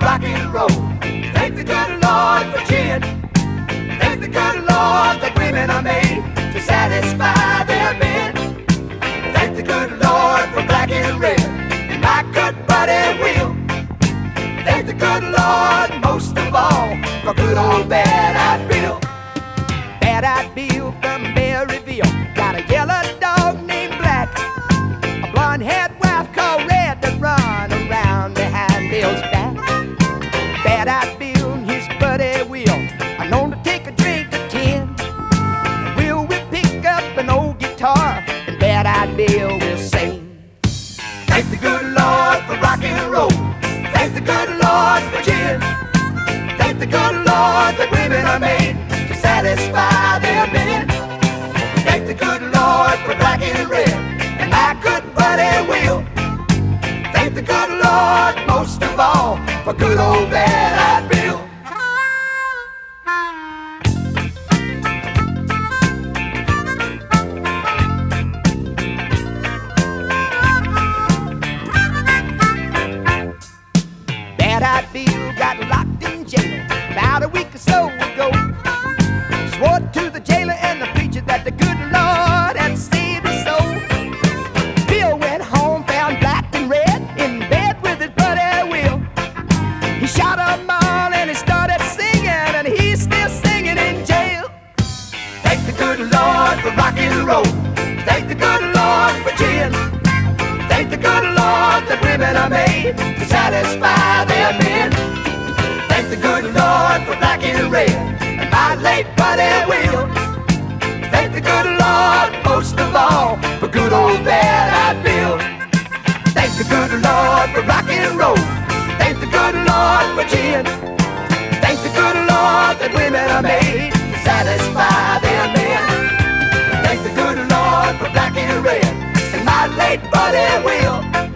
rock and roll. Thank the good Lord for gin. Thank the good Lord that women are made to satisfy their men. Thank the good Lord for black and red and my good buddy Will. Thank the good Lord most of all for good old bad-eyed Bill. Bad-eyed Bill from Maryville got a yellow Bill will sing. Thank the good Lord for rock and roll. Thank the good Lord for gin. Thank the good Lord that women are made to satisfy their men. Thank the good Lord for black and red and my good buddy Will. Thank the good Lord most of all for good old bad-eyed Bill. About a week or so ago. Swore to the jailer and the preacher that the good Lord had saved his soul. Bill went home, found black and red in bed with his buddy Will. He shot 'em all and he started singing, and he's still singing in jail. Thank the good Lord for rock and roll. Thank the good Lord for gin. Thank the good Lord that women are made to satisfy their men. Thank the good Lord for black and red and my late buddy Will. Thank the good Lord most of all for good old bad-eyed Bill. Thank the good Lord for rock and roll. Thank the good Lord for gin. Thank the good Lord that women are made to satisfy their men. Thank the good Lord for black and red and my late buddy Will.